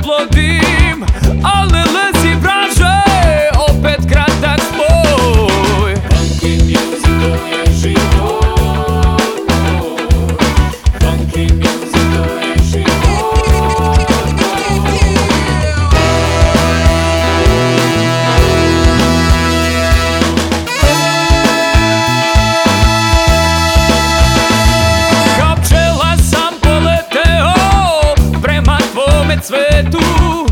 blood tú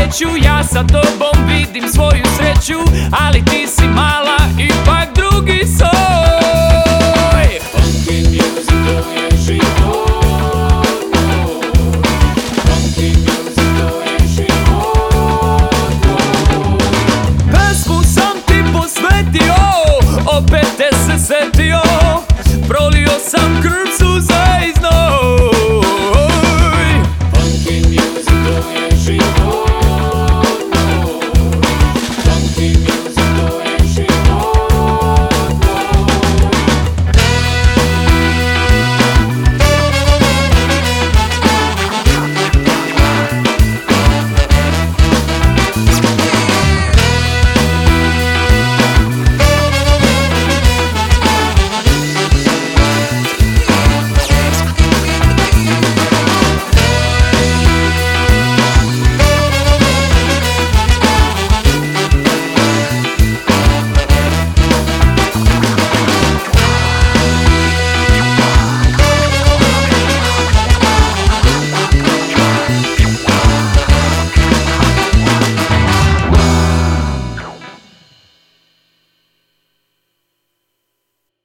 neću Ja sa tobom vidim svoju sreću Ali ti si mala, ipak